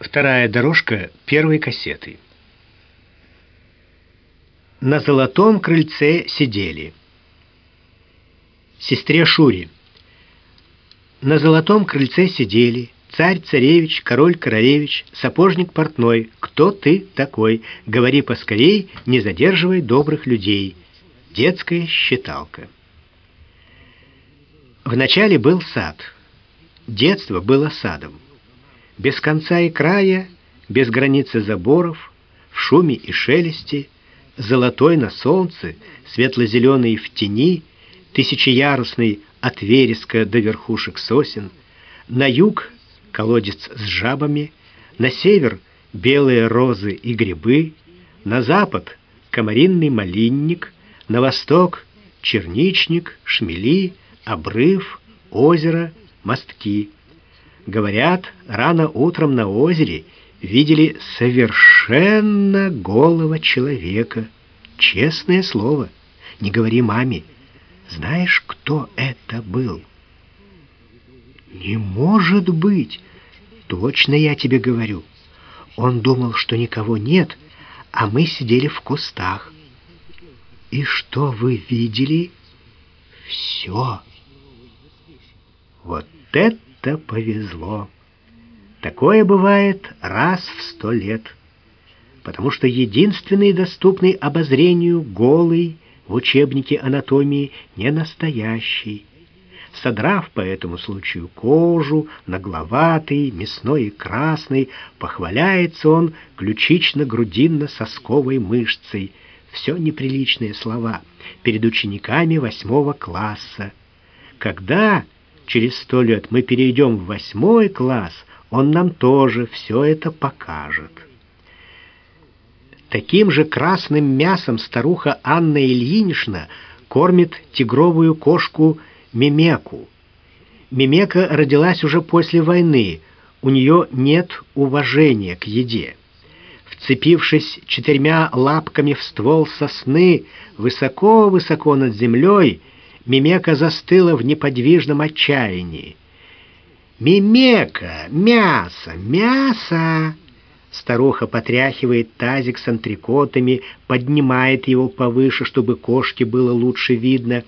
Вторая дорожка первой кассеты. На золотом крыльце сидели. Сестре Шуре. На золотом крыльце сидели царь-царевич, король-королевич, сапожник-портной. Кто ты такой? Говори поскорей, не задерживай добрых людей. Детская считалка. Вначале был сад. Детство было садом без конца и края, без границы заборов, в шуме и шелесте, золотой на солнце, светло-зеленый в тени, тысячеярусный от вереска до верхушек сосен, на юг колодец с жабами, на север белые розы и грибы, на запад комаринный малинник, на восток черничник, шмели, обрыв, озеро, мостки. Говорят, рано утром на озере видели совершенно голого человека. Честное слово, не говори маме. Знаешь, кто это был? Не может быть. Точно я тебе говорю. Он думал, что никого нет, а мы сидели в кустах. И что вы видели? Все. Вот это это повезло. Такое бывает раз в сто лет, потому что единственный доступный обозрению голый в учебнике анатомии не настоящий. Содрав по этому случаю кожу, нагловатый, мясной и красный, похваляется он ключично-грудинно-сосковой мышцей. Все неприличные слова перед учениками восьмого класса. Когда через сто лет мы перейдем в восьмой класс, он нам тоже все это покажет. Таким же красным мясом старуха Анна Ильинична кормит тигровую кошку Мимеку. Мимека родилась уже после войны, у нее нет уважения к еде. Вцепившись четырьмя лапками в ствол сосны, высоко-высоко над землей, Мимека застыла в неподвижном отчаянии. «Мимека! Мясо! Мясо!» Старуха потряхивает тазик с антрикотами, поднимает его повыше, чтобы кошке было лучше видно.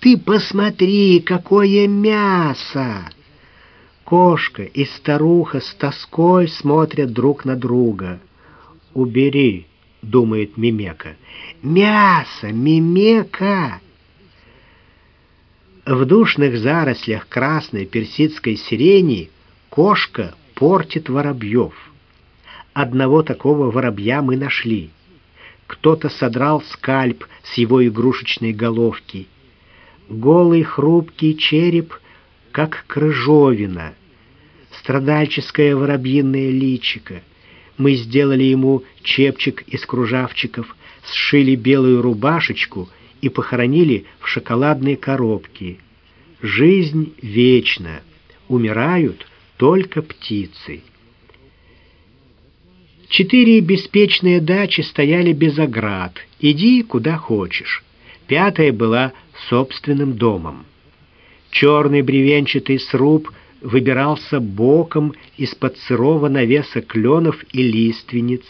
«Ты посмотри, какое мясо!» Кошка и старуха с тоской смотрят друг на друга. «Убери», — думает Мимека. «Мясо, Мимека!» В душных зарослях красной персидской сирени кошка портит воробьев. Одного такого воробья мы нашли. Кто-то содрал скальп с его игрушечной головки. Голый хрупкий череп, как крыжовина. Страдальческое воробьиное личико. Мы сделали ему чепчик из кружавчиков, сшили белую рубашечку — и похоронили в шоколадной коробке. Жизнь вечна, умирают только птицы. Четыре беспечные дачи стояли без оград. Иди куда хочешь. Пятая была собственным домом. Черный бревенчатый сруб выбирался боком из-под сырого навеса кленов и лиственниц,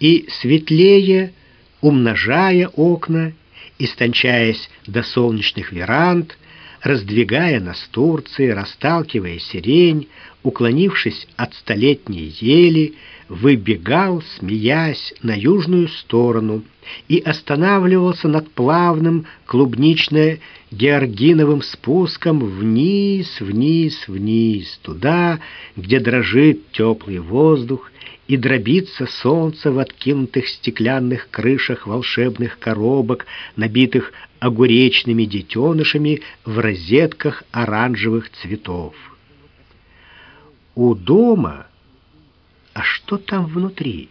и светлее, умножая окна, истончаясь до солнечных веранд, раздвигая настурции, расталкивая сирень, уклонившись от столетней ели, выбегал, смеясь, на южную сторону и останавливался над плавным клубнично-георгиновым спуском вниз, вниз, вниз, туда, где дрожит теплый воздух, и дробится солнце в откинутых стеклянных крышах волшебных коробок, набитых огуречными детенышами в розетках оранжевых цветов. У дома, а что там внутри?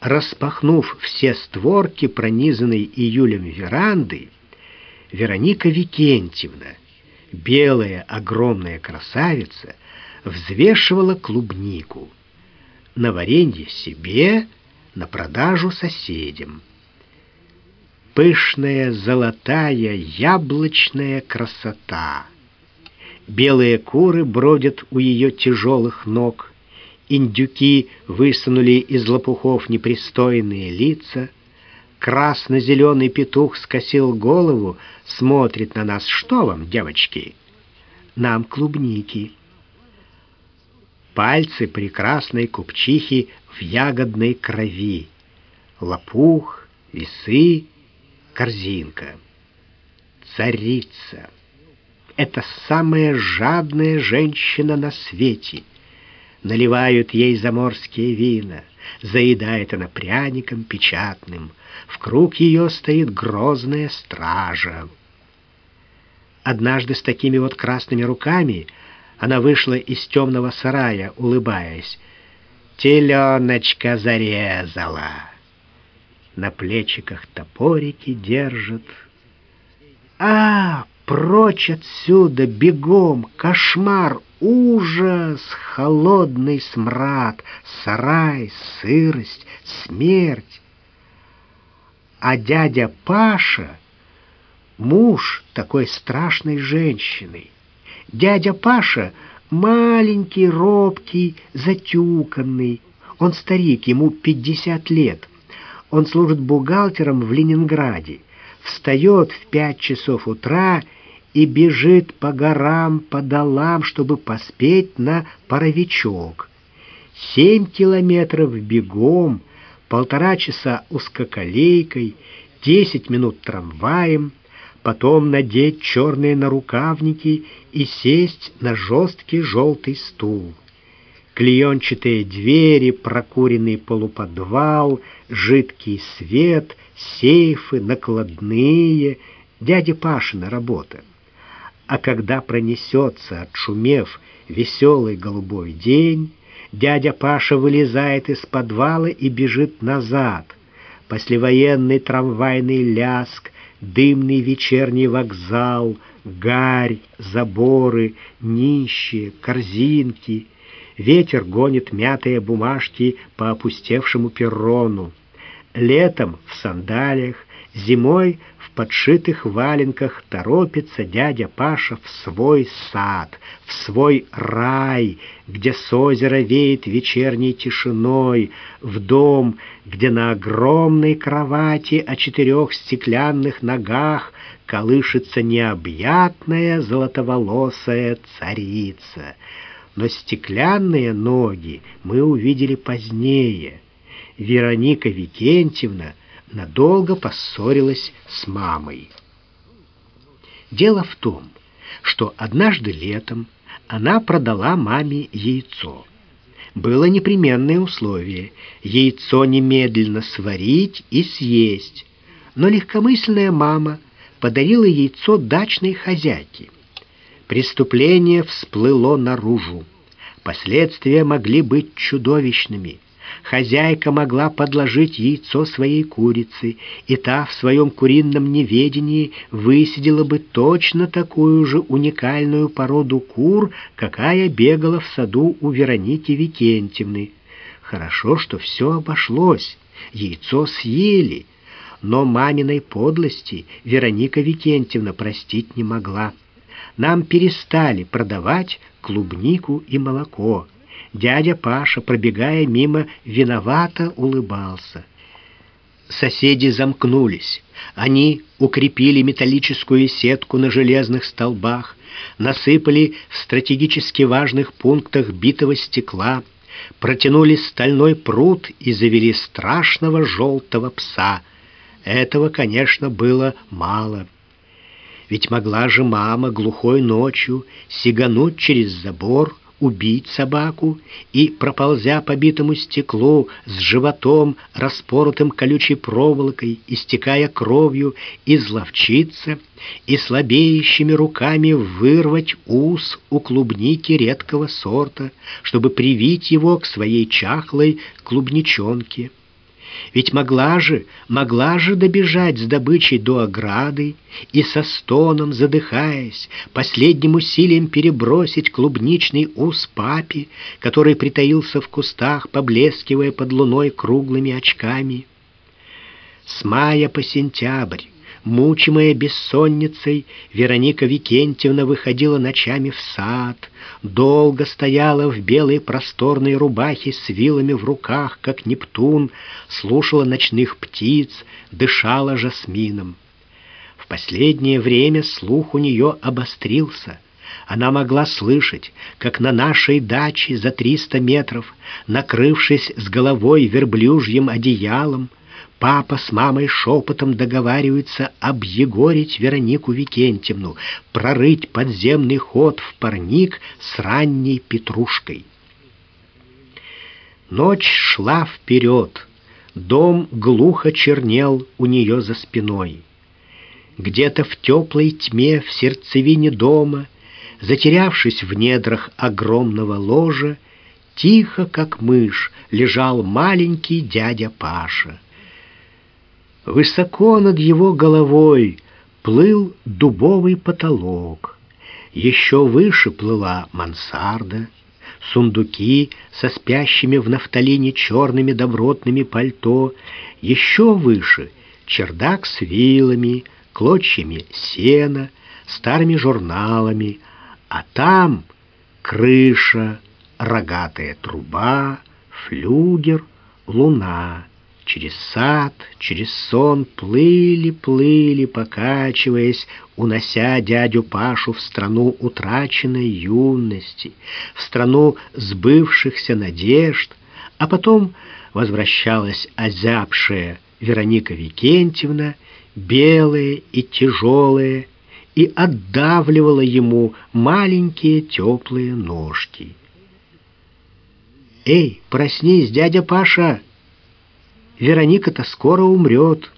Распахнув все створки, пронизанной июлем веранды, Вероника Викентьевна, белая огромная красавица, взвешивала клубнику на варенье себе, на продажу соседям. Пышная золотая яблочная красота. Белые куры бродят у ее тяжелых ног, Индюки высунули из лопухов непристойные лица. Красно-зеленый петух скосил голову, смотрит на нас. «Что вам, девочки?» «Нам клубники». Пальцы прекрасной купчихи в ягодной крови. Лопух, весы, корзинка. Царица. Это самая жадная женщина на свете. Наливают ей заморские вина. Заедает она пряником печатным. В круг ее стоит грозная стража. Однажды с такими вот красными руками она вышла из темного сарая, улыбаясь. «Теленочка зарезала!» На плечиках топорики держит. «А, прочь отсюда, бегом! Кошмар, ужас, холодный смрад, сарай, сырость, смерть!» А дядя Паша — муж такой страшной женщины. Дядя Паша — маленький, робкий, затюканный. Он старик, ему пятьдесят лет. Он служит бухгалтером в Ленинграде. Встает в пять часов утра и бежит по горам, по долам, чтобы поспеть на паровичок. Семь километров бегом — полтора часа узкоколейкой, десять минут трамваем, потом надеть черные нарукавники и сесть на жесткий желтый стул. Клеенчатые двери, прокуренный полуподвал, жидкий свет, сейфы, накладные, дядя Пашина работа. А когда пронесется, отшумев, веселый голубой день, Дядя Паша вылезает из подвала и бежит назад. Послевоенный трамвайный ляск, дымный вечерний вокзал, гарь, заборы, нищие, корзинки. Ветер гонит мятые бумажки по опустевшему перрону. Летом в сандалиях, зимой подшитых валенках торопится дядя Паша в свой сад, в свой рай, где с озера веет вечерней тишиной, в дом, где на огромной кровати о четырех стеклянных ногах колышется необъятная золотоволосая царица. Но стеклянные ноги мы увидели позднее. Вероника Викентьевна — надолго поссорилась с мамой. Дело в том, что однажды летом она продала маме яйцо. Было непременное условие — яйцо немедленно сварить и съесть. Но легкомысленная мама подарила яйцо дачной хозяйке. Преступление всплыло наружу. Последствия могли быть чудовищными хозяйка могла подложить яйцо своей курицы, и та в своем курином неведении высидела бы точно такую же уникальную породу кур, какая бегала в саду у Вероники Викентьевны. Хорошо, что все обошлось, яйцо съели, но маминой подлости Вероника Викентьевна простить не могла. Нам перестали продавать клубнику и молоко. Дядя Паша, пробегая мимо, виновато улыбался. Соседи замкнулись. Они укрепили металлическую сетку на железных столбах, насыпали в стратегически важных пунктах битого стекла, протянули стальной пруд и завели страшного желтого пса. Этого, конечно, было мало. Ведь могла же мама глухой ночью сигануть через забор, убить собаку и, проползя по битому стеклу с животом, распоротым колючей проволокой, истекая кровью, изловчиться и слабеющими руками вырвать ус у клубники редкого сорта, чтобы привить его к своей чахлой клубничонке. Ведь могла же, могла же добежать с добычей до ограды и со стоном, задыхаясь, последним усилием перебросить клубничный ус папе, который притаился в кустах, поблескивая под луной круглыми очками. С мая по сентябрь Мучимая бессонницей, Вероника Викентьевна выходила ночами в сад, долго стояла в белой просторной рубахе с вилами в руках, как Нептун, слушала ночных птиц, дышала жасмином. В последнее время слух у нее обострился. Она могла слышать, как на нашей даче за триста метров, накрывшись с головой верблюжьим одеялом, папа с мамой шепотом договариваются объегорить Веронику Викентьевну, прорыть подземный ход в парник с ранней петрушкой. Ночь шла вперед, дом глухо чернел у нее за спиной. Где-то в теплой тьме в сердцевине дома затерявшись в недрах огромного ложа, тихо, как мышь, лежал маленький дядя Паша. Высоко над его головой плыл дубовый потолок. Еще выше плыла мансарда, сундуки со спящими в нафталине черными добротными пальто, еще выше чердак с вилами, клочьями сена, старыми журналами, а там крыша, рогатая труба, флюгер, луна. Через сад, через сон плыли, плыли, покачиваясь, унося дядю Пашу в страну утраченной юности, в страну сбывшихся надежд, а потом возвращалась озябшая Вероника Викентьевна, белая и тяжелая, и отдавливала ему маленькие теплые ножки. «Эй, проснись, дядя Паша! Вероника-то скоро умрет!»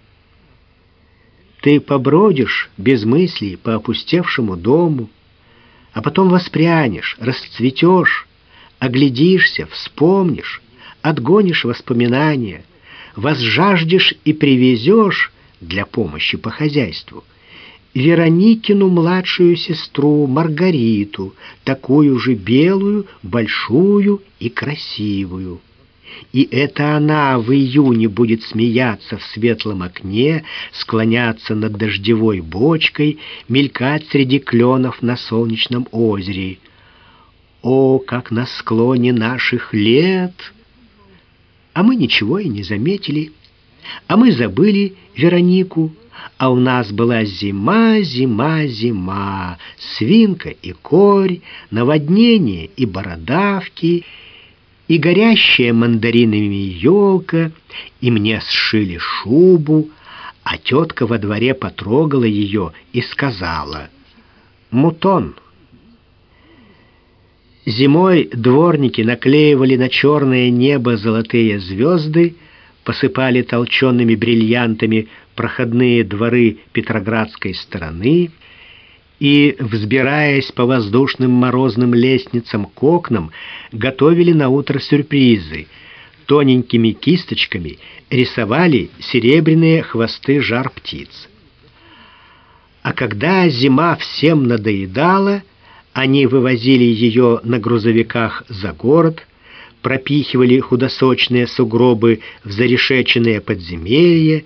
Ты побродишь без мыслей по опустевшему дому, а потом воспрянешь, расцветешь, оглядишься, вспомнишь, отгонишь воспоминания, возжаждешь и привезешь для помощи по хозяйству — Вероникину младшую сестру Маргариту, такую же белую, большую и красивую. И это она в июне будет смеяться в светлом окне, склоняться над дождевой бочкой, мелькать среди кленов на солнечном озере. О, как на склоне наших лет! А мы ничего и не заметили. А мы забыли Веронику, а у нас была зима, зима, зима, свинка и корь, наводнение и бородавки, и горящая мандаринами елка, и мне сшили шубу, а тетка во дворе потрогала ее и сказала «Мутон». Зимой дворники наклеивали на черное небо золотые звезды, посыпали толчеными бриллиантами проходные дворы Петроградской стороны и, взбираясь по воздушным морозным лестницам к окнам, готовили на утро сюрпризы. Тоненькими кисточками рисовали серебряные хвосты жар птиц. А когда зима всем надоедала, они вывозили ее на грузовиках за город, пропихивали худосочные сугробы в зарешеченные подземелья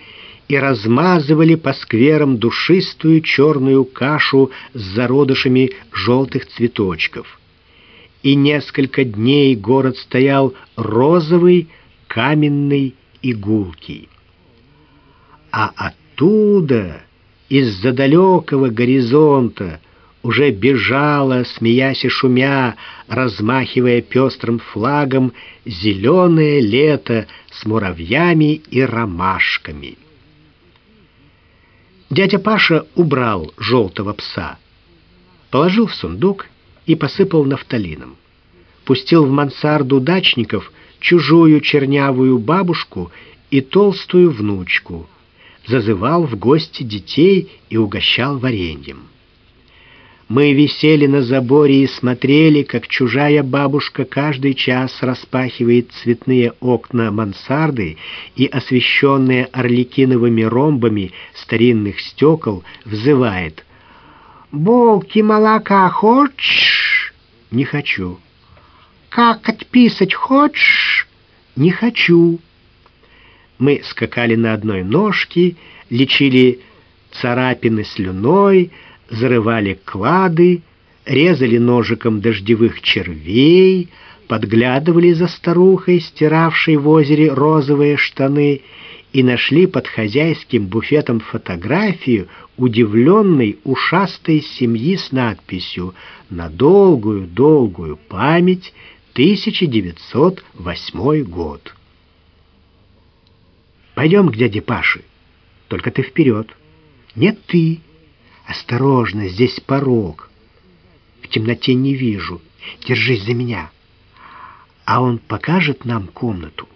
и размазывали по скверам душистую черную кашу с зародышами желтых цветочков. И несколько дней город стоял розовый, каменный и гулкий. А оттуда, из-за далекого горизонта, уже бежала, смеясь и шумя, размахивая пестрым флагом, зеленое лето с муравьями и ромашками. Дядя Паша убрал желтого пса, положил в сундук и посыпал нафталином. Пустил в мансарду дачников чужую чернявую бабушку и толстую внучку, зазывал в гости детей и угощал вареньем. Мы висели на заборе и смотрели, как чужая бабушка каждый час распахивает цветные окна мансарды и, освещенные орликиновыми ромбами старинных стекол, взывает «Булки молока хочешь?» «Не хочу». «Как отписать хочешь?» «Не хочу». Мы скакали на одной ножке, лечили царапины слюной, зарывали клады, резали ножиком дождевых червей, подглядывали за старухой, стиравшей в озере розовые штаны, и нашли под хозяйским буфетом фотографию удивленной ушастой семьи с надписью «На долгую-долгую память 1908 год». «Пойдем к дяде Паше, только ты вперед». «Нет, ты. Осторожно, здесь порог. В темноте не вижу. Держись за меня». А он покажет нам комнату?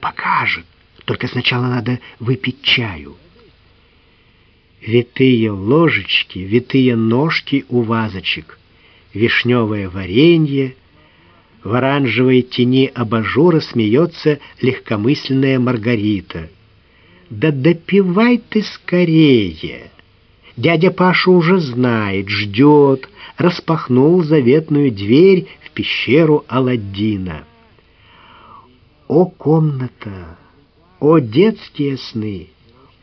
Покажет. Только сначала надо выпить чаю. Витые ложечки, витые ножки у вазочек, вишневое варенье, в оранжевой тени абажура смеется легкомысленная Маргарита. «Да допивай ты скорее!» Дядя Паша уже знает, ждет, распахнул заветную дверь в пещеру Аладдина. О, комната! О, детские сны!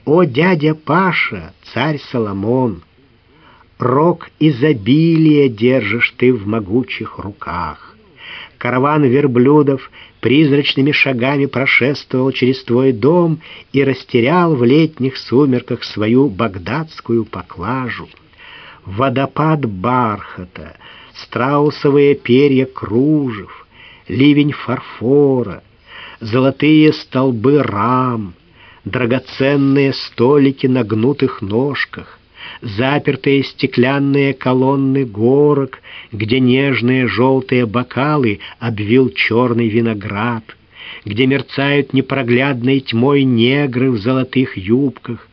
О, дядя Паша, царь Соломон! Рок изобилия держишь ты в могучих руках. Караван верблюдов призрачными шагами прошествовал через твой дом и растерял в летних сумерках свою багдадскую поклажу. Водопад бархата, страусовые перья кружев, ливень фарфора, золотые столбы рам, драгоценные столики на гнутых ножках, запертые стеклянные колонны горок, где нежные желтые бокалы обвил черный виноград, где мерцают непроглядной тьмой негры в золотых юбках,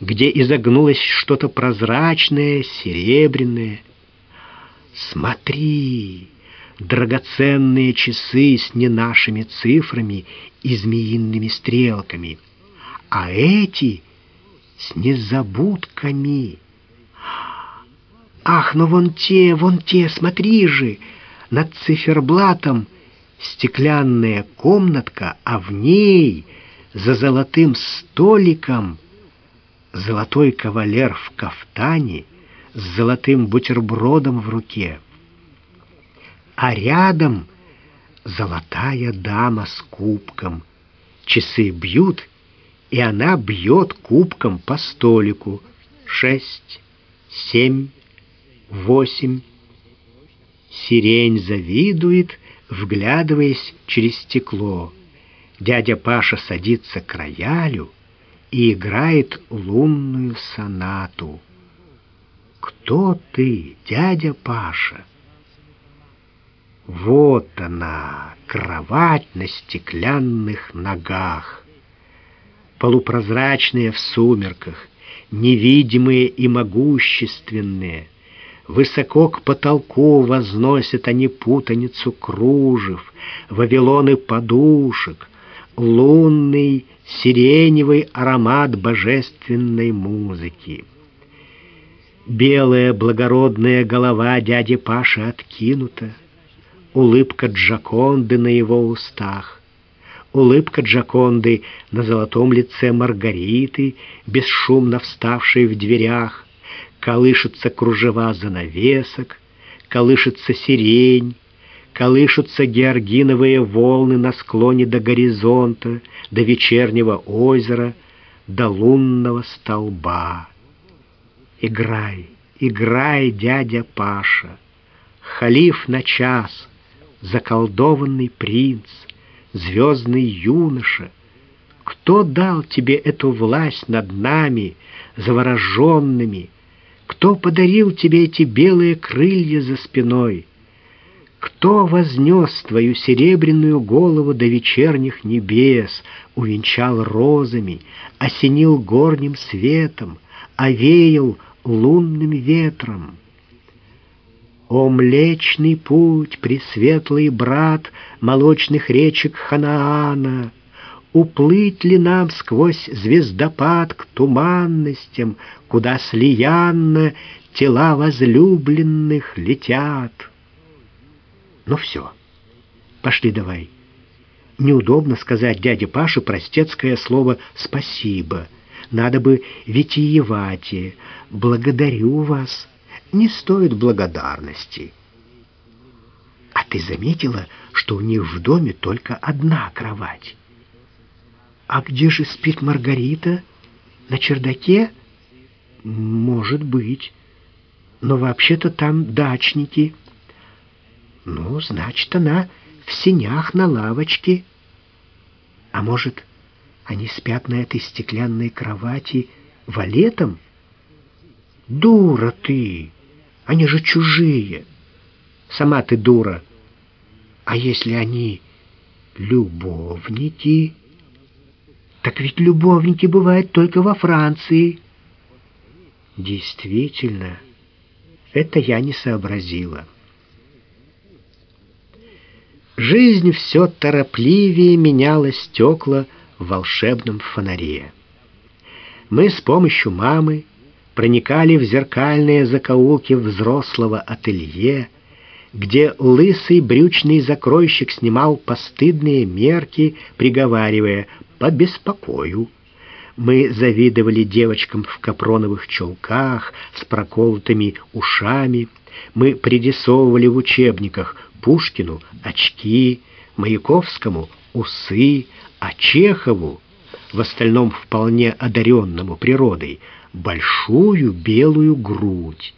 где изогнулось что-то прозрачное, серебряное. Смотри, драгоценные часы с не нашими цифрами и змеиными стрелками, а эти с незабудками. Ах, ну вон те, вон те, смотри же, над циферблатом стеклянная комнатка, а в ней за золотым столиком золотой кавалер в кафтане с золотым бутербродом в руке. А рядом золотая дама с кубком. Часы бьют, и она бьет кубком по столику. Шесть, семь, восемь. Сирень завидует, вглядываясь через стекло. Дядя Паша садится к роялю и играет лунную сонату. «Кто ты, дядя Паша?» Вот она, кровать на стеклянных ногах полупрозрачные в сумерках, невидимые и могущественные. Высоко к потолку возносят они путаницу кружев, вавилоны подушек, лунный сиреневый аромат божественной музыки. Белая благородная голова дяди Паши откинута, улыбка Джаконды на его устах улыбка Джаконды на золотом лице Маргариты, бесшумно вставшей в дверях, колышутся кружева занавесок, колышется сирень, колышутся георгиновые волны на склоне до горизонта, до вечернего озера, до лунного столба. Играй, играй, дядя Паша, халиф на час, заколдованный принц — звездный юноша, кто дал тебе эту власть над нами, завороженными? Кто подарил тебе эти белые крылья за спиной? Кто вознес твою серебряную голову до вечерних небес, увенчал розами, осенил горним светом, овеял лунным ветром? О, млечный путь, пресветлый брат молочных речек Ханаана! Уплыть ли нам сквозь звездопад к туманностям, Куда слиянно тела возлюбленных летят? Ну все, пошли давай. Неудобно сказать дяде Паше простецкое слово «спасибо». надо бы витиевать. Благодарю вас. Не стоит благодарности. А ты заметила, что у них в доме только одна кровать? А где же спит Маргарита? На чердаке? Может быть. Но вообще-то там дачники. Ну, значит, она в синях на лавочке. А может, они спят на этой стеклянной кровати валетом? Дура ты! Они же чужие. Сама ты дура. А если они любовники? Так ведь любовники бывают только во Франции. Действительно, это я не сообразила. Жизнь все торопливее меняла стекла в волшебном фонаре. Мы с помощью мамы проникали в зеркальные закоулки взрослого ателье, где лысый брючный закройщик снимал постыдные мерки, приговаривая «по беспокою». Мы завидовали девочкам в капроновых чулках с проколотыми ушами. Мы пририсовывали в учебниках Пушкину очки, Маяковскому усы, а Чехову, в остальном вполне одаренному природой, большую белую грудь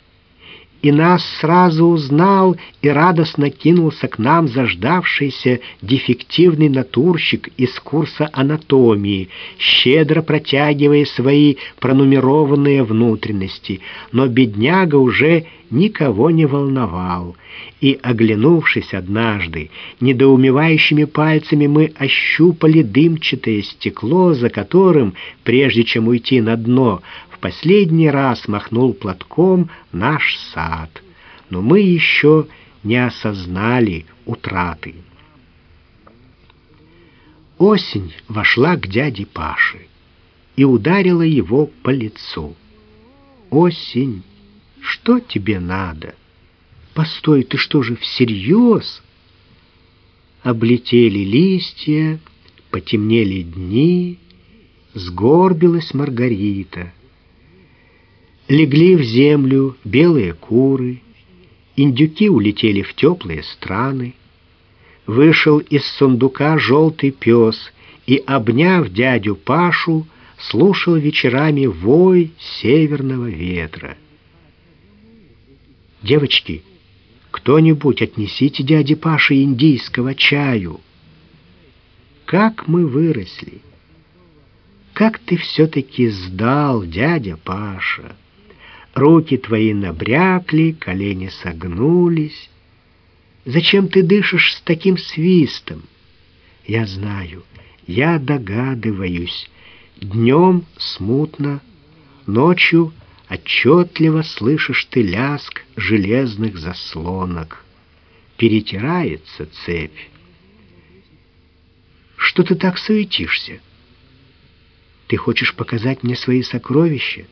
и нас сразу узнал и радостно кинулся к нам заждавшийся дефективный натурщик из курса анатомии, щедро протягивая свои пронумерованные внутренности, но бедняга уже никого не волновал. И, оглянувшись однажды, недоумевающими пальцами мы ощупали дымчатое стекло, за которым, прежде чем уйти на дно, последний раз махнул платком наш сад, но мы еще не осознали утраты. Осень вошла к дяде Паше и ударила его по лицу. «Осень, что тебе надо? Постой, ты что же, всерьез?» Облетели листья, потемнели дни, сгорбилась Маргарита — Легли в землю белые куры, индюки улетели в теплые страны. Вышел из сундука желтый пес и, обняв дядю Пашу, слушал вечерами вой северного ветра. «Девочки, кто-нибудь отнесите дяде Паше индийского чаю!» «Как мы выросли! Как ты все-таки сдал, дядя Паша!» Руки твои набрякли, колени согнулись. Зачем ты дышишь с таким свистом? Я знаю, я догадываюсь. Днем смутно, ночью отчетливо слышишь ты ляск железных заслонок. Перетирается цепь. Что ты так суетишься? Ты хочешь показать мне свои сокровища?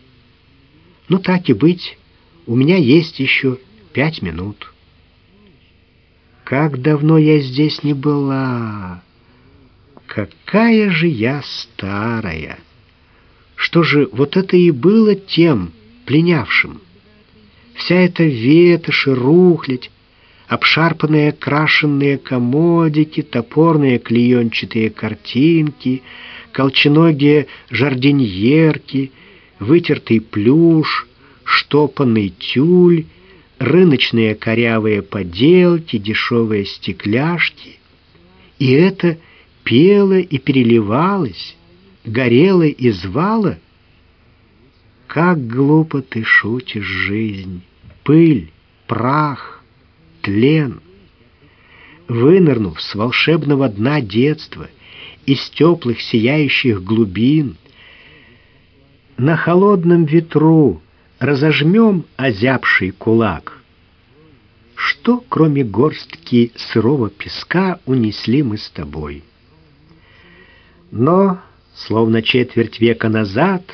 Ну, так и быть, у меня есть еще пять минут. Как давно я здесь не была! Какая же я старая! Что же, вот это и было тем пленявшим? Вся эта ветошь и рухлядь, обшарпанные крашенные комодики, топорные клеенчатые картинки, колченогие жардиньерки — вытертый плюш, штопанный тюль, рыночные корявые поделки, дешевые стекляшки. И это пело и переливалось, горело и звало. Как глупо ты шутишь, жизнь, пыль, прах, тлен. Вынырнув с волшебного дна детства, из теплых сияющих глубин — на холодном ветру разожмем озябший кулак. Что, кроме горстки сырого песка, унесли мы с тобой? Но, словно четверть века назад,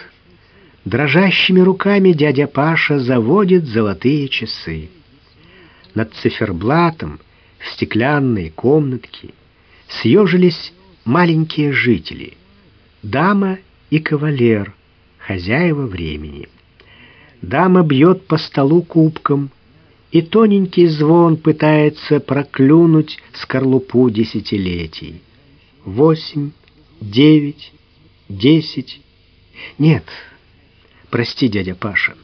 дрожащими руками дядя Паша заводит золотые часы. Над циферблатом в стеклянной комнатке съежились маленькие жители, дама и кавалер — хозяева времени. Дама бьет по столу кубком, и тоненький звон пытается проклюнуть скорлупу десятилетий. Восемь, девять, десять. Нет, прости, дядя Паша,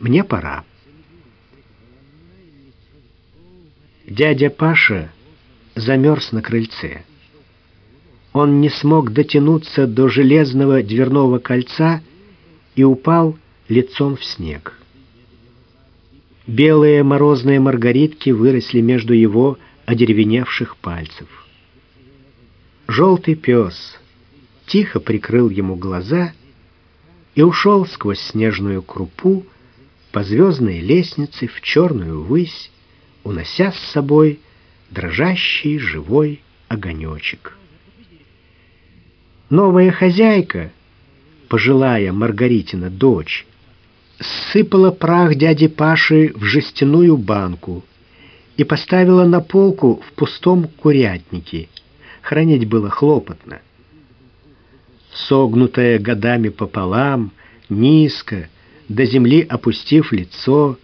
мне пора. Дядя Паша замерз на крыльце. Он не смог дотянуться до железного дверного кольца и упал лицом в снег. Белые морозные маргаритки выросли между его одеревеневших пальцев. Желтый пес тихо прикрыл ему глаза и ушел сквозь снежную крупу по звездной лестнице в черную высь, унося с собой дрожащий живой огонечек. Новая хозяйка, пожилая Маргаритина дочь, сыпала прах дяди Паши в жестяную банку и поставила на полку в пустом курятнике. Хранить было хлопотно. Согнутая годами пополам, низко, до земли опустив лицо,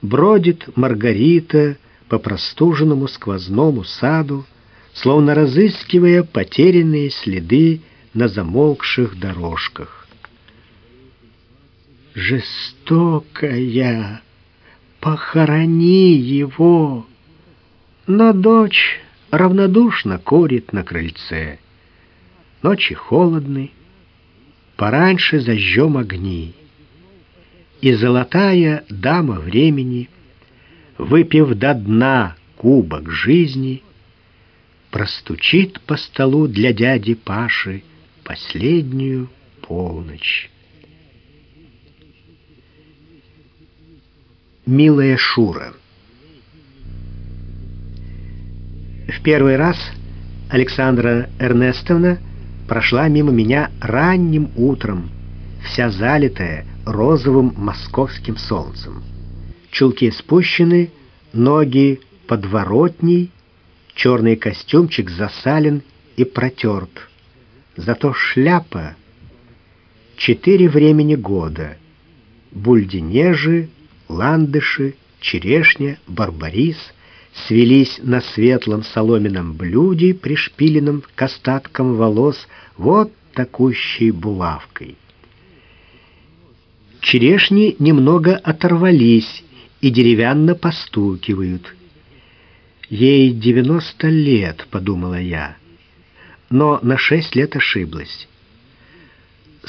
бродит Маргарита по простуженному сквозному саду, словно разыскивая потерянные следы на замолкших дорожках. «Жестокая! Похорони его!» Но дочь равнодушно курит на крыльце. Ночи холодны, пораньше зажжем огни и золотая дама времени, выпив до дна кубок жизни, простучит по столу для дяди Паши последнюю полночь. Милая Шура В первый раз Александра Эрнестовна прошла мимо меня ранним утром, вся залитая розовым московским солнцем. Чулки спущены, ноги подворотней, черный костюмчик засален и протерт. Зато шляпа — четыре времени года. Бульденежи, ландыши, черешня, барбарис свелись на светлом соломенном блюде, пришпиленном к остаткам волос вот такущей булавкой. Черешни немного оторвались и деревянно постукивают. «Ей девяносто лет», — подумала я, но на шесть лет ошиблась.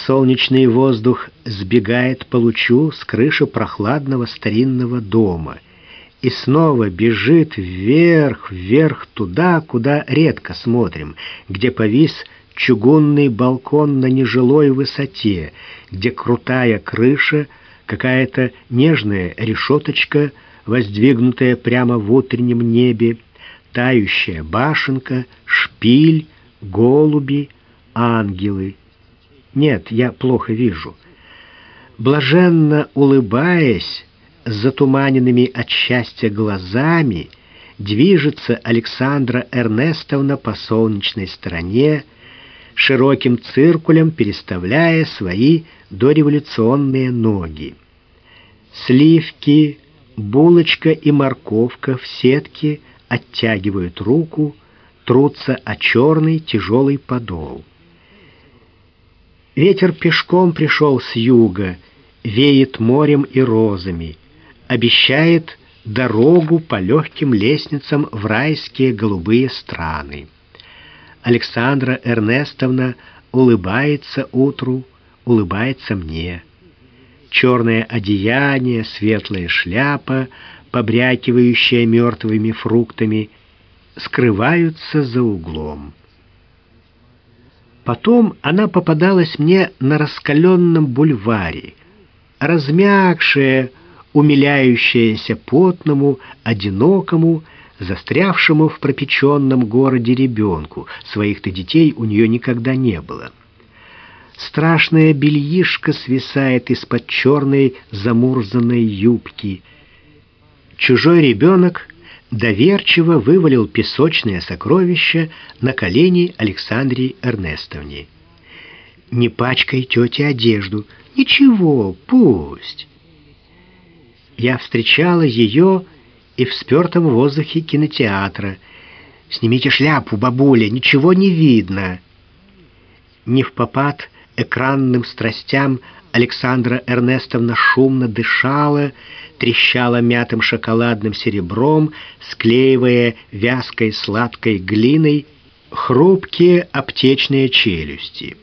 Солнечный воздух сбегает по лучу с крыши прохладного старинного дома и снова бежит вверх, вверх туда, куда редко смотрим, где повис чугунный балкон на нежилой высоте, где крутая крыша, какая-то нежная решеточка, воздвигнутая прямо в утреннем небе, тающая башенка, шпиль, голуби, ангелы. Нет, я плохо вижу. Блаженно улыбаясь, с затуманенными от счастья глазами, движется Александра Эрнестовна по солнечной стороне, широким циркулем переставляя свои дореволюционные ноги. Сливки, булочка и морковка в сетке оттягивают руку, трутся о черный тяжелый подол. Ветер пешком пришел с юга, веет морем и розами, обещает дорогу по легким лестницам в райские голубые страны. Александра Эрнестовна улыбается утру, улыбается мне. Черное одеяние, светлая шляпа, побрякивающая мертвыми фруктами, скрываются за углом. Потом она попадалась мне на раскаленном бульваре, размягшая, умиляющаяся потному, одинокому, застрявшему в пропеченном городе ребенку. Своих-то детей у нее никогда не было. Страшная бельишка свисает из-под черной замурзанной юбки. Чужой ребенок доверчиво вывалил песочное сокровище на колени Александре Эрнестовне. «Не пачкай тете одежду, Ничего, пусть. Я встречала ее и в спертом воздухе кинотеатра. «Снимите шляпу, бабуля, ничего не видно!» Не в попад экранным страстям Александра Эрнестовна шумно дышала, трещала мятым шоколадным серебром, склеивая вязкой сладкой глиной хрупкие аптечные челюсти.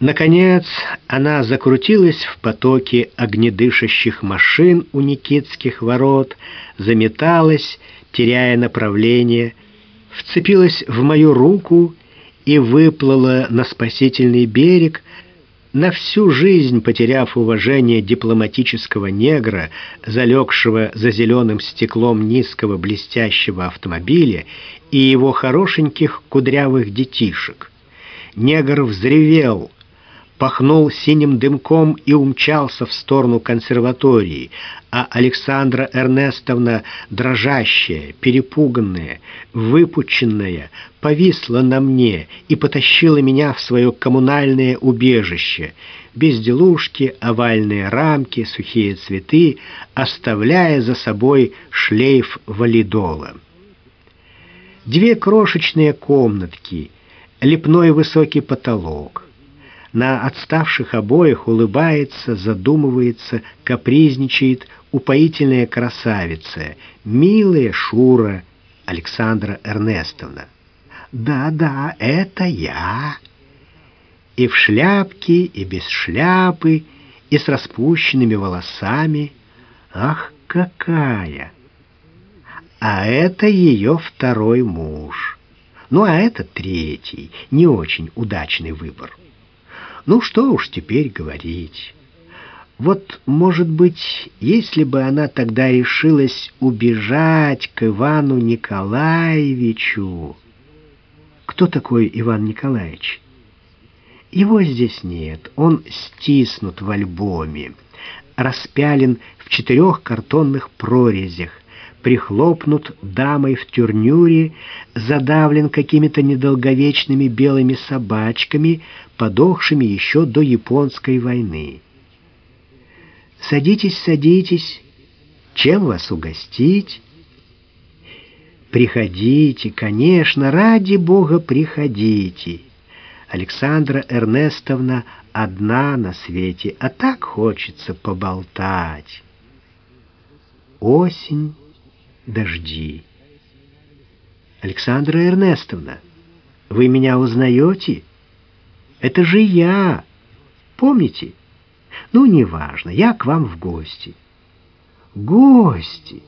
Наконец, она закрутилась в потоке огнедышащих машин у Никитских ворот, заметалась, теряя направление, вцепилась в мою руку и выплыла на спасительный берег, на всю жизнь потеряв уважение дипломатического негра, залегшего за зеленым стеклом низкого блестящего автомобиля и его хорошеньких кудрявых детишек. Негр взревел — пахнул синим дымком и умчался в сторону консерватории, а Александра Эрнестовна, дрожащая, перепуганная, выпученная, повисла на мне и потащила меня в свое коммунальное убежище, безделушки, овальные рамки, сухие цветы, оставляя за собой шлейф валидола. Две крошечные комнатки, лепной высокий потолок — на отставших обоях улыбается, задумывается, капризничает упоительная красавица, милая Шура Александра Эрнестовна. Да-да, это я. И в шляпке, и без шляпы, и с распущенными волосами. Ах, какая! А это ее второй муж. Ну, а это третий, не очень удачный выбор. Ну что уж теперь говорить. Вот, может быть, если бы она тогда решилась убежать к Ивану Николаевичу... Кто такой Иван Николаевич? Его здесь нет, он стиснут в альбоме, распялен в четырех картонных прорезях, прихлопнут дамой в тюрнюре, задавлен какими-то недолговечными белыми собачками, подохшими еще до японской войны. «Садитесь, садитесь. Чем вас угостить?» «Приходите, конечно, ради Бога, приходите!» Александра Эрнестовна одна на свете, а так хочется поболтать. Осень дожди. Александра Эрнестовна, вы меня узнаете? Это же я. Помните? Ну, неважно, я к вам в гости. Гости!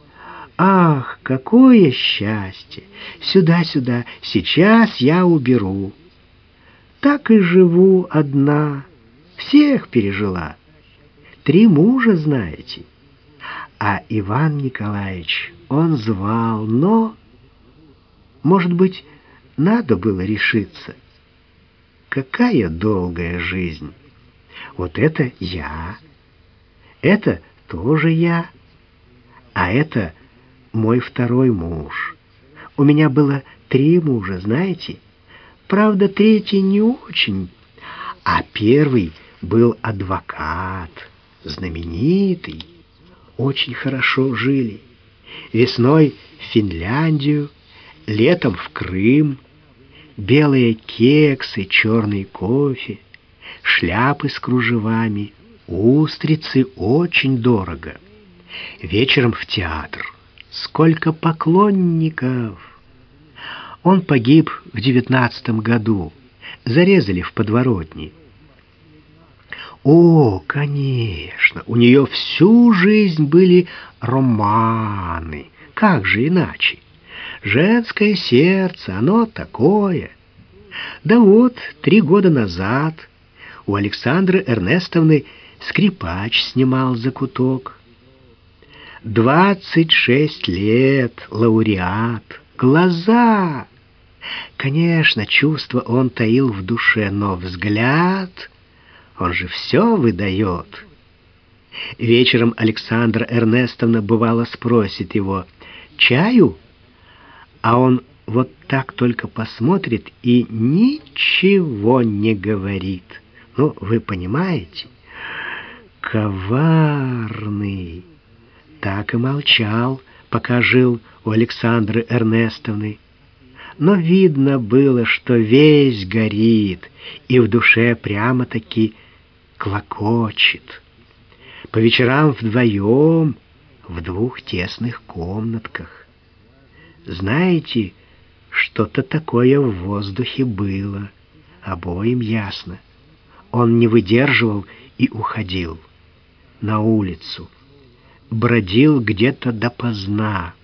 Ах, какое счастье! Сюда, сюда, сейчас я уберу. Так и живу одна, всех пережила. Три мужа, знаете. А Иван Николаевич он звал, но, может быть, надо было решиться. Какая долгая жизнь! Вот это я, это тоже я, а это мой второй муж. У меня было три мужа, знаете? Правда, третий не очень, а первый был адвокат, знаменитый, очень хорошо жили весной в Финляндию, летом в Крым, белые кексы, черный кофе, шляпы с кружевами, устрицы очень дорого. Вечером в театр. Сколько поклонников! Он погиб в девятнадцатом году. Зарезали в подворотне. О, конечно, у нее всю жизнь были романы. Как же иначе? Женское сердце, оно такое. Да вот, три года назад у Александры Эрнестовны скрипач снимал закуток. Двадцать шесть лет, лауреат, глаза. Конечно, чувства он таил в душе, но взгляд он же все выдает. Вечером Александра Эрнестовна бывало спросит его «Чаю?» А он вот так только посмотрит и ничего не говорит. Ну, вы понимаете? Коварный. Так и молчал, пока жил у Александры Эрнестовны. Но видно было, что весь горит и в душе прямо-таки клокочет. По вечерам вдвоем в двух тесных комнатках. Знаете, что-то такое в воздухе было, обоим ясно. Он не выдерживал и уходил на улицу, бродил где-то допоздна.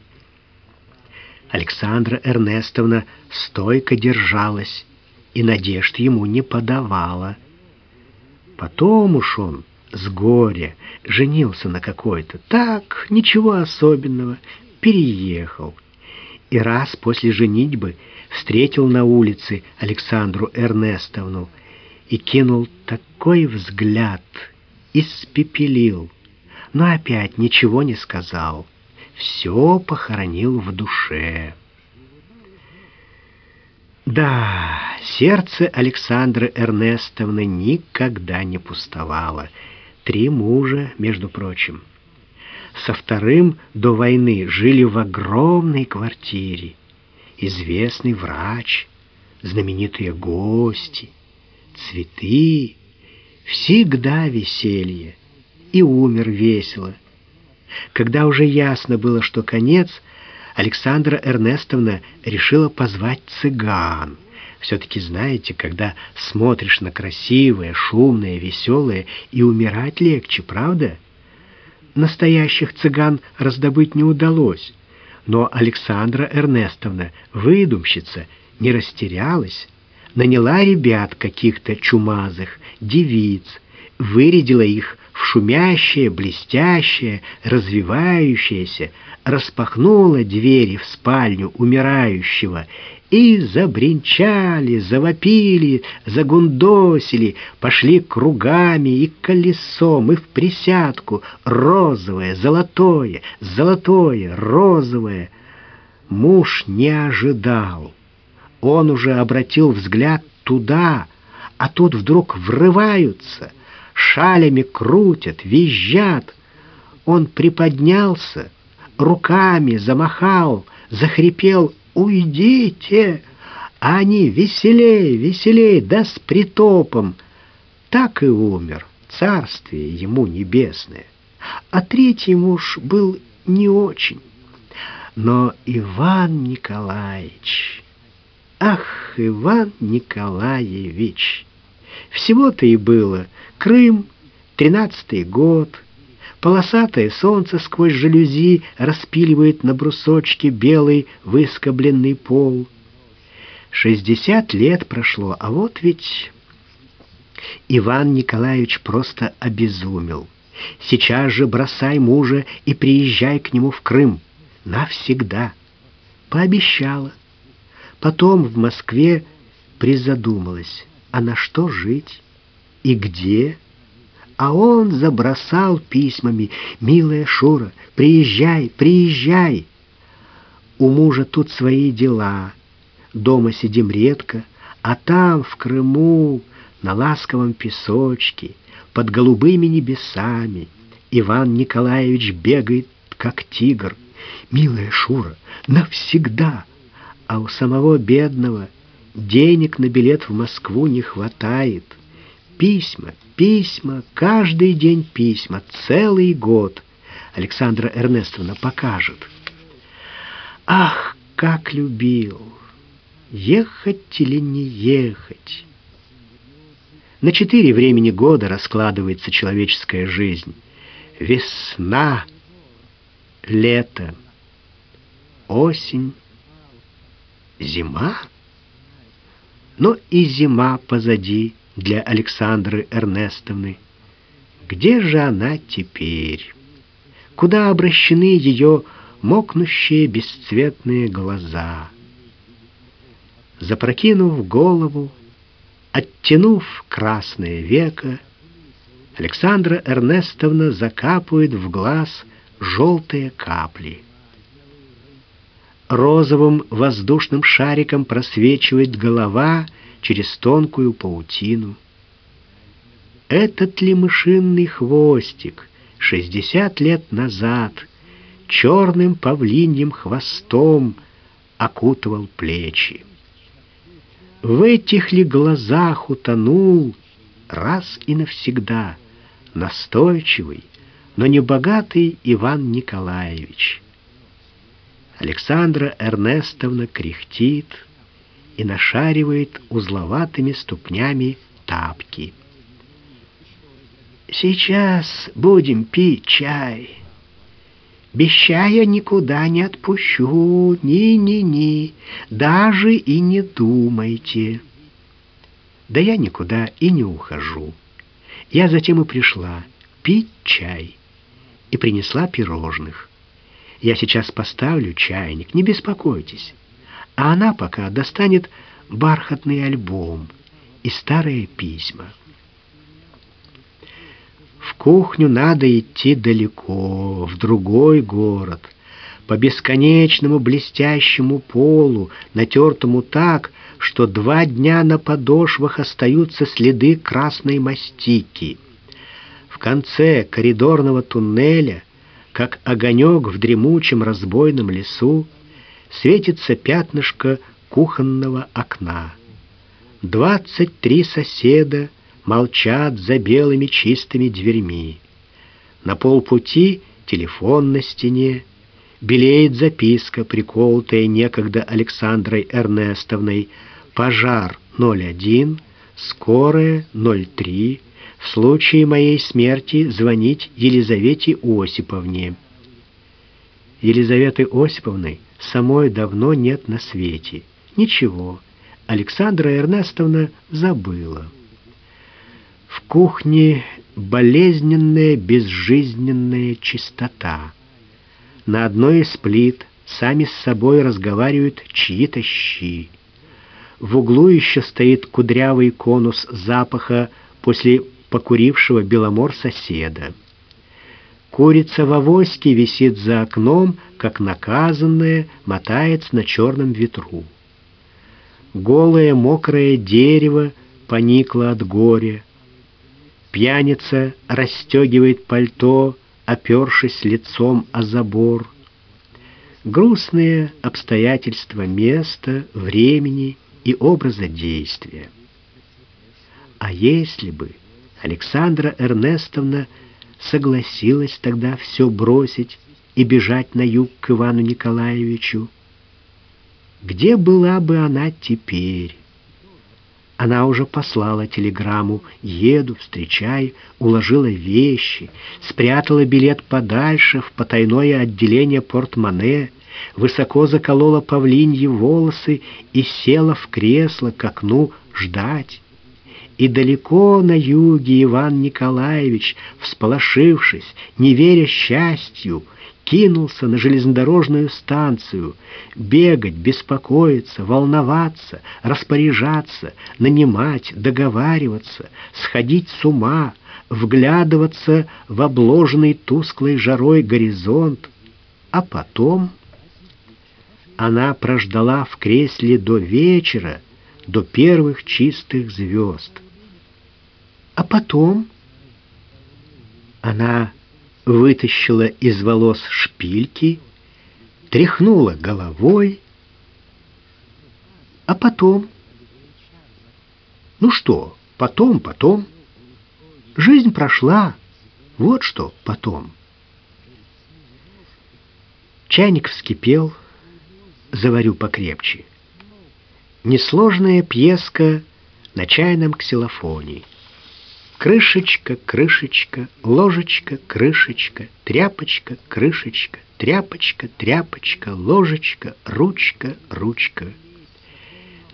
Александра Эрнестовна стойко держалась и надежд ему не подавала. Потом уж он с горя женился на какой-то, так, ничего особенного, переехал. И раз после женитьбы встретил на улице Александру Эрнестовну и кинул такой взгляд, испепелил, но опять ничего не сказал, все похоронил в душе. Да, сердце Александры Эрнестовны никогда не пустовало. Три мужа, между прочим. Со вторым до войны жили в огромной квартире. Известный врач, знаменитые гости, цветы. Всегда веселье. И умер весело. Когда уже ясно было, что конец, Александра Эрнестовна решила позвать цыган. Все-таки знаете, когда смотришь на красивое, шумное, веселое, и умирать легче, правда? Настоящих цыган раздобыть не удалось, но Александра Эрнестовна, выдумщица, не растерялась, наняла ребят каких-то чумазых, девиц, вырядила их в шумящее, блестящее, развивающееся, распахнула двери в спальню умирающего и забринчали, завопили, загундосили, пошли кругами и колесом, и в присядку, розовое, золотое, золотое, розовое. Муж не ожидал. Он уже обратил взгляд туда, а тут вдруг врываются, шалями крутят, визжат. Он приподнялся, руками замахал, захрипел «Уйдите!» А они веселей, веселей, да с притопом. Так и умер, царствие ему небесное. А третий муж был не очень. Но Иван Николаевич... Ах, Иван Николаевич! Всего-то и было. Крым, тринадцатый год — Полосатое солнце сквозь жалюзи распиливает на брусочке белый выскобленный пол. Шестьдесят лет прошло, а вот ведь Иван Николаевич просто обезумел. Сейчас же бросай мужа и приезжай к нему в Крым. Навсегда. Пообещала. Потом в Москве призадумалась, а на что жить и где а он забросал письмами. «Милая Шура, приезжай, приезжай!» У мужа тут свои дела. Дома сидим редко, а там, в Крыму, на ласковом песочке, под голубыми небесами, Иван Николаевич бегает, как тигр. «Милая Шура, навсегда!» А у самого бедного денег на билет в Москву не хватает. Письма, письма, каждый день письма, целый год. Александра Эрнестовна покажет. Ах, как любил! Ехать или не ехать? На четыре времени года раскладывается человеческая жизнь. Весна, лето, осень, зима. Но и зима позади для Александры Эрнестовны. Где же она теперь? Куда обращены ее мокнущие бесцветные глаза? Запрокинув голову, оттянув красное веко, Александра Эрнестовна закапывает в глаз желтые капли. Розовым воздушным шариком просвечивает голова — через тонкую паутину. этот ли мышиный хвостик шестьдесят лет назад черным павлиньим хвостом окутывал плечи? В этих ли глазах утонул раз и навсегда настойчивый, но не богатый Иван Николаевич? Александра Эрнестовна кряхтит и нашаривает узловатыми ступнями тапки. Сейчас будем пить чай. Без чая никуда не отпущу, ни-ни-ни, даже и не думайте. Да я никуда и не ухожу. Я затем и пришла пить чай и принесла пирожных. Я сейчас поставлю чайник, не беспокойтесь. А она пока достанет бархатный альбом и старые письма. В кухню надо идти далеко, в другой город, по бесконечному блестящему полу, натертому так, что два дня на подошвах остаются следы красной мастики. В конце коридорного туннеля, как огонек в дремучем разбойном лесу, светится пятнышко кухонного окна. Двадцать три соседа — молчат за белыми чистыми дверьми. На полпути телефон на стене, белеет записка, приколотая некогда Александрой Эрнестовной, пожар 01, скорая 03, в случае моей смерти звонить Елизавете Осиповне. Елизаветы Осиповны самой давно нет на свете. Ничего, Александра Эрнестовна забыла. В кухне болезненная безжизненная чистота. На одной из плит сами с собой разговаривают чьи-то щи. В углу еще стоит кудрявый конус запаха после покурившего беломор соседа. Курица в авоське висит за окном, как наказанная, мотается на черном ветру. Голое мокрое дерево поникло от горя. Пьяница расстегивает пальто, опершись лицом о забор. Грустные обстоятельства места, времени и образа действия. А если бы Александра Эрнестовна согласилась тогда все бросить и бежать на юг к Ивану Николаевичу, где была бы она теперь? Она уже послала телеграмму «Еду, встречай», уложила вещи, спрятала билет подальше в потайное отделение портмоне, высоко заколола павлиньи волосы и села в кресло к окну ждать. И далеко на юге Иван Николаевич, всполошившись, не веря счастью, кинулся на железнодорожную станцию, бегать, беспокоиться, волноваться, распоряжаться, нанимать, договариваться, сходить с ума, вглядываться в обложенный тусклой жарой горизонт, а потом она прождала в кресле до вечера, до первых чистых звезд. А потом она вытащила из волос шпильки, тряхнула головой, а потом... Ну что, потом, потом. Жизнь прошла, вот что потом. Чайник вскипел, заварю покрепче. Несложная пьеска на чайном ксилофоне — Крышечка, крышечка, ложечка, крышечка, тряпочка, крышечка, тряпочка, тряпочка, ложечка, ручка, ручка.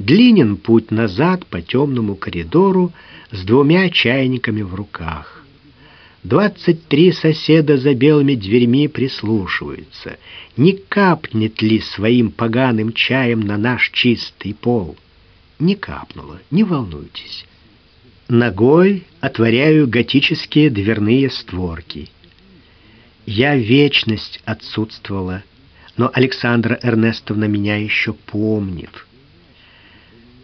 Длинен путь назад по темному коридору с двумя чайниками в руках. Двадцать три соседа за белыми дверьми прислушиваются. Не капнет ли своим поганым чаем на наш чистый пол? Не капнуло, не волнуйтесь. Ногой отворяю готические дверные створки. Я вечность отсутствовала, но Александра Эрнестовна меня еще помнит.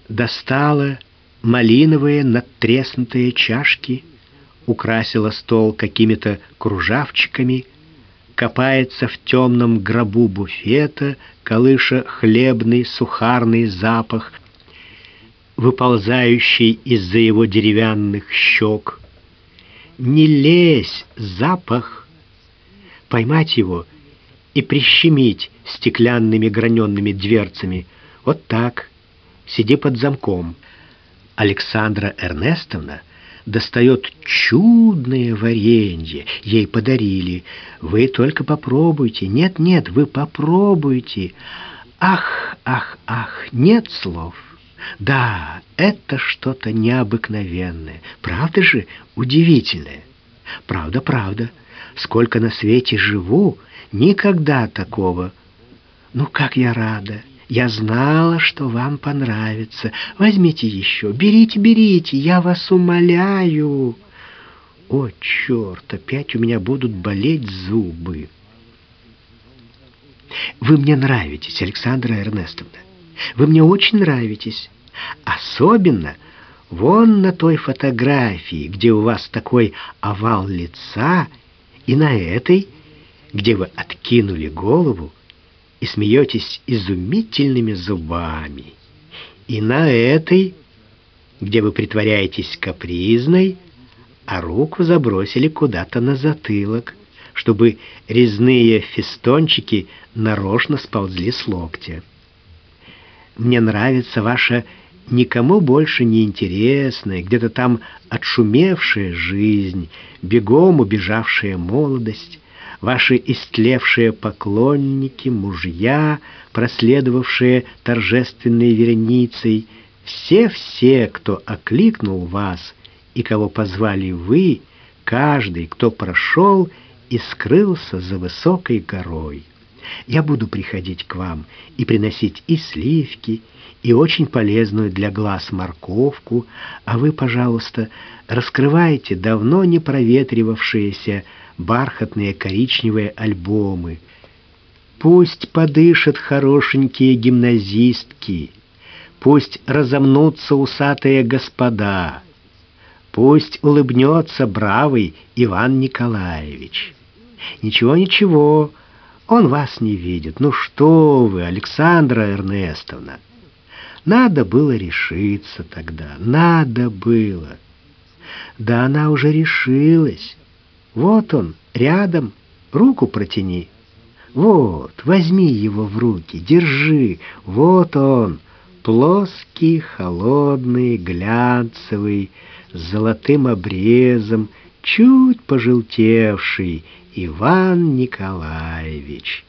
Достала малиновые надтреснутые чашки, украсила стол какими-то кружавчиками, копается в темном гробу буфета, колыша хлебный сухарный запах, выползающий из-за его деревянных щек. Не лезь, запах! Поймать его и прищемить стеклянными граненными дверцами. Вот так. Сиди под замком. Александра Эрнестовна достает чудное варенье. Ей подарили. Вы только попробуйте. Нет, нет, вы попробуйте. Ах, ах, ах, нет слов. Да, это что-то необыкновенное. Правда же удивительное? Правда, правда. Сколько на свете живу, никогда такого. Ну, как я рада. Я знала, что вам понравится. Возьмите еще. Берите, берите, я вас умоляю. О, черт, опять у меня будут болеть зубы. Вы мне нравитесь, Александра Эрнестовна. Вы мне очень нравитесь. Особенно вон на той фотографии, где у вас такой овал лица, и на этой, где вы откинули голову, и смеетесь изумительными зубами. И на этой, где вы притворяетесь капризной, а руку забросили куда-то на затылок, чтобы резные фестончики нарочно сползли с локтя. Мне нравится ваша никому больше не интересная, где-то там отшумевшая жизнь, бегом убежавшая молодость, ваши истлевшие поклонники, мужья, проследовавшие торжественной вереницей, все-все, кто окликнул вас и кого позвали вы, каждый, кто прошел и скрылся за высокой горой. Я буду приходить к вам и приносить и сливки, и очень полезную для глаз морковку, а вы, пожалуйста, раскрывайте давно не проветривавшиеся бархатные коричневые альбомы. Пусть подышат хорошенькие гимназистки, пусть разомнутся усатые господа, пусть улыбнется бравый Иван Николаевич. Ничего, ничего, он вас не видит. Ну что вы, Александра Эрнестовна? Надо было решиться тогда, надо было. Да она уже решилась. Вот он, рядом, руку протяни. Вот, возьми его в руки, держи. Вот он, плоский, холодный, глянцевый, с золотым обрезом, чуть пожелтевший Иван Николаевич.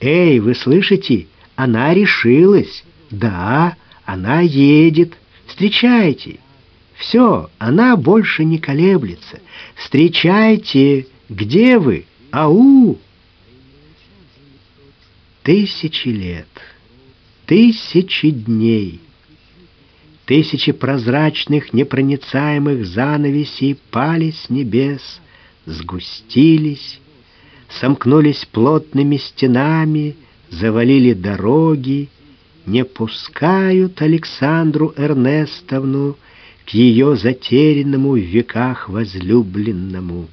Эй, вы слышите? Она решилась. Да, она едет. Встречайте. Все, она больше не колеблется. Встречайте. Где вы? Ау! Тысячи лет, тысячи дней, тысячи прозрачных непроницаемых занавесей пали с небес, сгустились, сомкнулись плотными стенами, завалили дороги, не пускают Александру Эрнестовну к ее затерянному в веках возлюбленному.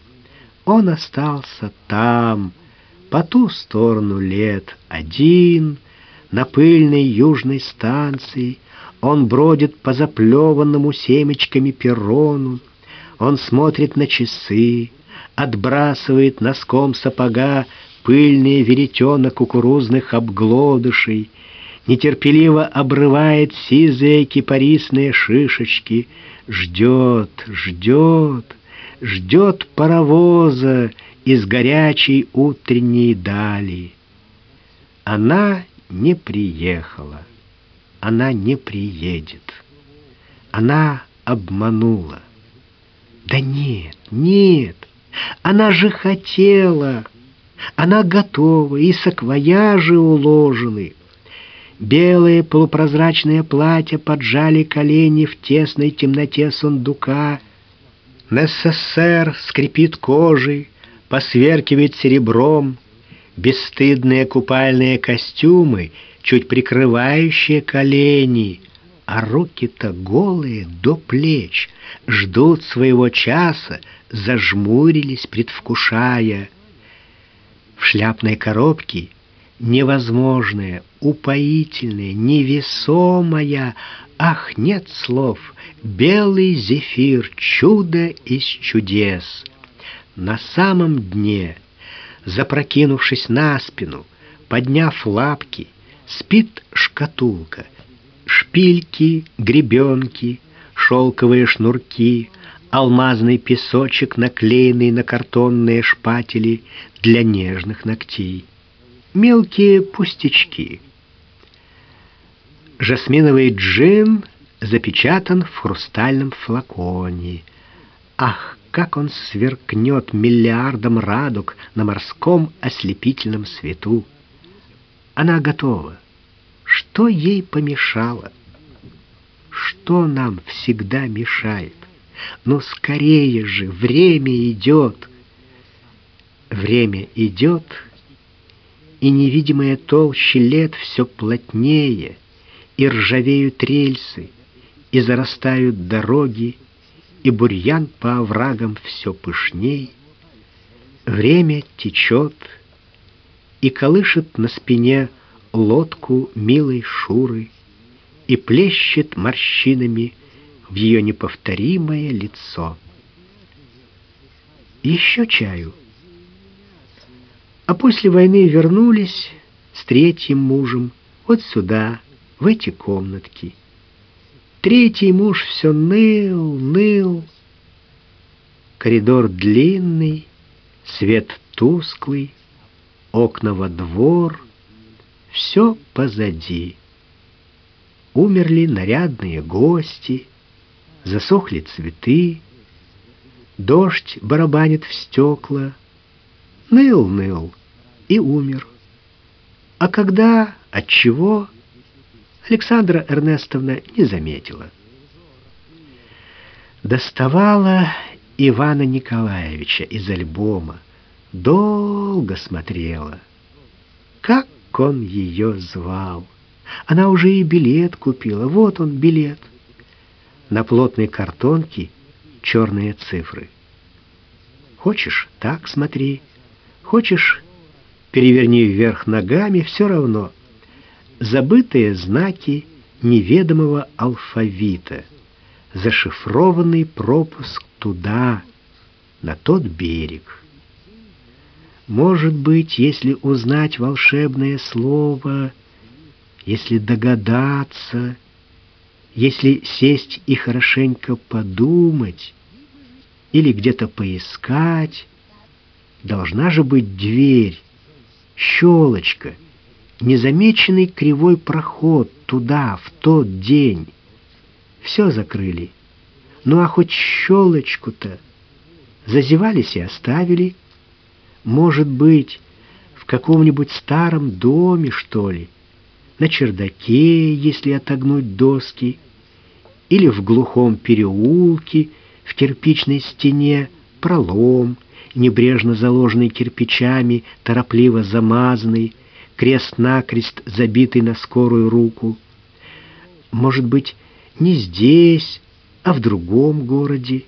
Он остался там, по ту сторону лет, один, на пыльной южной станции. Он бродит по заплеванному семечками перрону, он смотрит на часы, отбрасывает носком сапога пыльные веретена кукурузных обглодышей, нетерпеливо обрывает сизые кипарисные шишечки, ждет, ждет, ждет паровоза из горячей утренней дали. Она не приехала, она не приедет, она обманула. Да нет, нет, она же хотела, она готова, и саквояжи уложены. Белые полупрозрачные платья поджали колени в тесной темноте сундука. НССР скрипит кожей, посверкивает серебром. Бесстыдные купальные костюмы, чуть прикрывающие колени. а руки-то голые до плеч, ждут своего часа, зажмурились, предвкушая. В шляпной коробке невозможное, упоительное, невесомое, ах, нет слов, белый зефир, чудо из чудес. На самом дне, запрокинувшись на спину, подняв лапки, спит шкатулка, шпильки, гребенки, шелковые шнурки, алмазный песочек, наклеенный на картонные шпатели для нежных ногтей. Мелкие пустячки. Жасминовый джин запечатан в хрустальном флаконе. Ах, как он сверкнет миллиардом радуг на морском ослепительном свету! Она готова. Что ей помешало? Что нам всегда мешает? Ну, скорее же, время идет. Время идет, и невидимая толща лет все плотнее, и ржавеют рельсы, и зарастают дороги, и бурьян по оврагам все пышней. Время течет и колышет на спине лодку милой Шуры и плещет морщинами в ее неповторимое лицо. Еще чаю. А после войны вернулись с третьим мужем вот сюда, в эти комнатки. Третий муж все ныл, ныл. Коридор длинный, свет тусклый, окна во двор, все позади. Умерли нарядные гости, засохли цветы, дождь барабанит в стекла. Ныл-ныл и умер. А когда, от чего, Александра Эрнестовна не заметила. Доставала Ивана Николаевича из альбома, долго смотрела. Как он ее звал! Она уже и билет купила. Вот он, билет. На плотной картонке черные цифры. Хочешь, так смотри. Хочешь, переверни вверх ногами, все равно. Забытые знаки неведомого алфавита. Зашифрованный пропуск туда, на тот берег. Может быть, если узнать волшебное слово, если догадаться, если сесть и хорошенько подумать или где-то поискать, должна же быть дверь, щелочка, незамеченный кривой проход туда, в тот день. Все закрыли. Ну а хоть щелочку-то зазевались и оставили, может быть, в каком-нибудь старом доме, что ли, на чердаке, если отогнуть доски, или в глухом переулке, в кирпичной стене, пролом, небрежно заложенный кирпичами, торопливо замазанный, крест-накрест забитый на скорую руку. Может быть, не здесь, а в другом городе.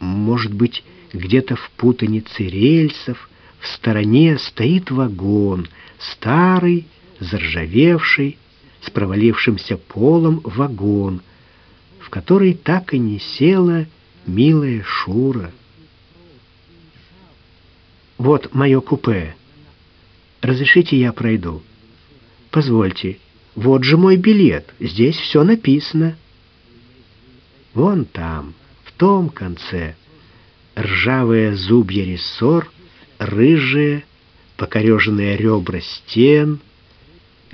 Может быть, где-то в путанице рельсов в стороне стоит вагон, старый, заржавевший, с провалившимся полом вагон, в который так и не села милая Шура. «Вот мое купе. Разрешите, я пройду?» «Позвольте, вот же мой билет, здесь все написано». Вон там, в том конце, ржавые зубья рессор, рыжие, покореженные ребра стен,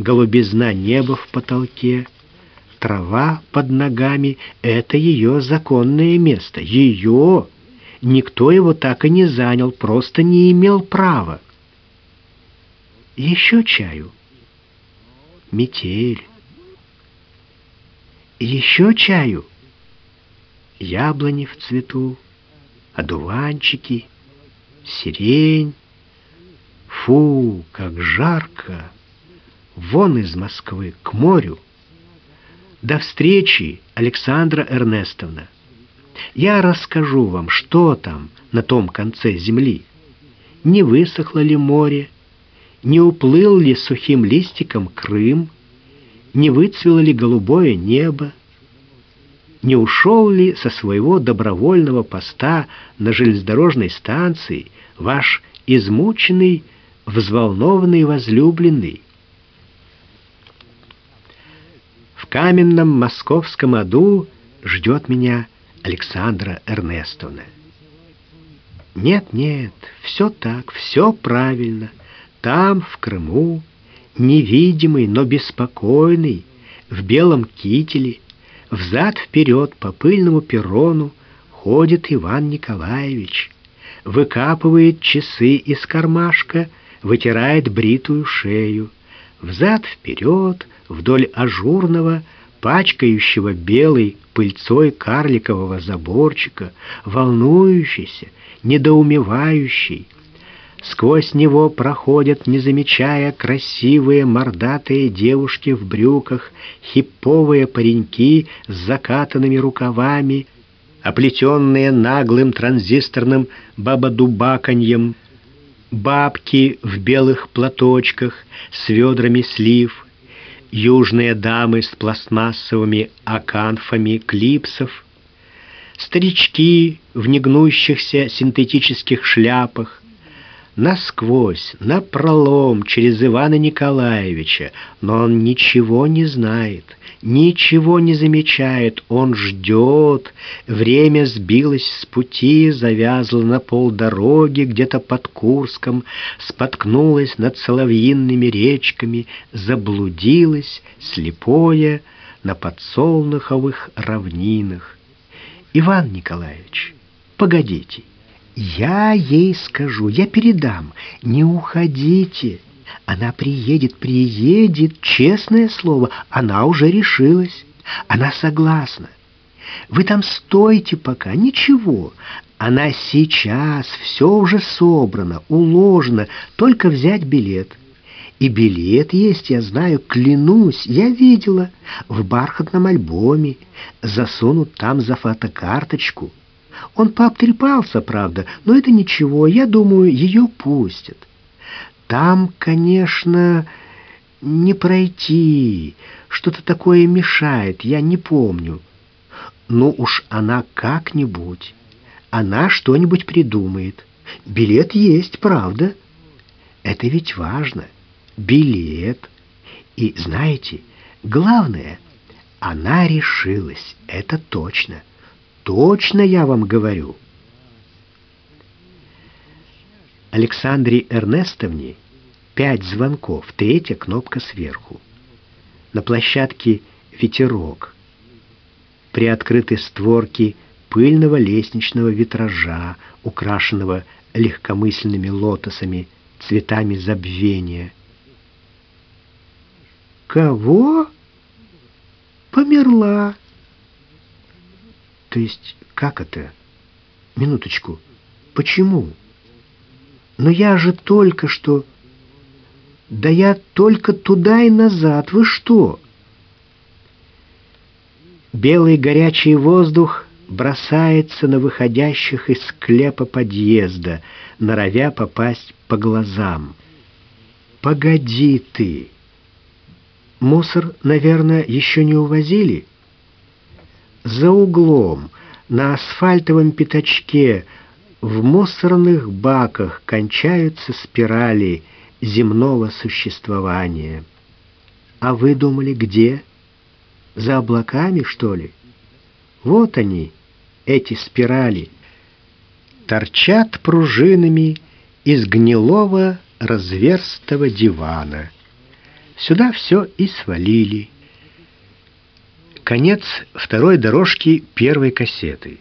голубизна неба в потолке, трава под ногами — это ее законное место. Ее! Никто его так и не занял, просто не имел права. Еще чаю. Метель. Еще чаю. Яблони в цвету одуванчики, сирень. Фу, как жарко! Вон из Москвы, к морю. До встречи, Александра Эрнестовна. Я расскажу вам, что там на том конце земли. Не высохло ли море, не уплыл ли сухим листиком Крым, не выцвело ли голубое небо, не ушел ли со своего добровольного поста на железнодорожной станции ваш измученный, взволнованный возлюбленный. В каменном московском аду ждет меня Александра Эрнестовна. Нет, нет, все так, все правильно. Там, в Крыму, невидимый, но беспокойный, в белом кителе, взад-вперед по пыльному перрону ходит Иван Николаевич, выкапывает часы из кармашка, вытирает бритую шею, взад-вперед вдоль ажурного, пачкающего белой пыльцой карликового заборчика, волнующийся, недоумевающий, Сквозь него проходят, не замечая, красивые мордатые девушки в брюках, хипповые пареньки с закатанными рукавами, оплетенные наглым транзисторным бабадубаканьем, бабки в белых платочках с ведрами слив, южные дамы с пластмассовыми аканфами клипсов, старички в негнущихся синтетических шляпах, насквозь, напролом, через Ивана Николаевича, но он ничего не знает, ничего не замечает, он ждет. Время сбилось с пути, завязло на полдороги где-то под Курском, споткнулось над соловьинными речками, заблудилось, слепое, на подсолнуховых равнинах. Иван Николаевич, погодите, я ей скажу, я передам. Не уходите. Она приедет, приедет, честное слово, она уже решилась. Она согласна. Вы там стойте пока, ничего. Она сейчас, все уже собрано, уложено, только взять билет. И билет есть, я знаю, клянусь, я видела, в бархатном альбоме, засунут там за фотокарточку. Он пообтрепался, правда, но это ничего, я думаю, ее пустят. Там, конечно, не пройти, что-то такое мешает, я не помню. Ну уж она как-нибудь, она что-нибудь придумает. Билет есть, правда? Это ведь важно. Билет. И знаете, главное, она решилась, это точно. Точно я вам говорю. Александре Эрнестовне пять звонков, третья кнопка сверху. На площадке ветерок. Приоткрыты створки пыльного лестничного витража, украшенного легкомысленными лотосами, цветами забвения. «Кого?» «Померла», то есть, как это? Минуточку. Почему? Но я же только что... Да я только туда и назад. Вы что? Белый горячий воздух бросается на выходящих из склепа подъезда, норовя попасть по глазам. «Погоди ты!» Мусор, наверное, еще не увозили?» За углом, на асфальтовом пятачке, в мусорных баках кончаются спирали земного существования. А вы думали, где? За облаками, что ли? Вот они, эти спирали. Торчат пружинами из гнилого разверстого дивана. Сюда все и свалили. Конец второй дорожки первой кассеты.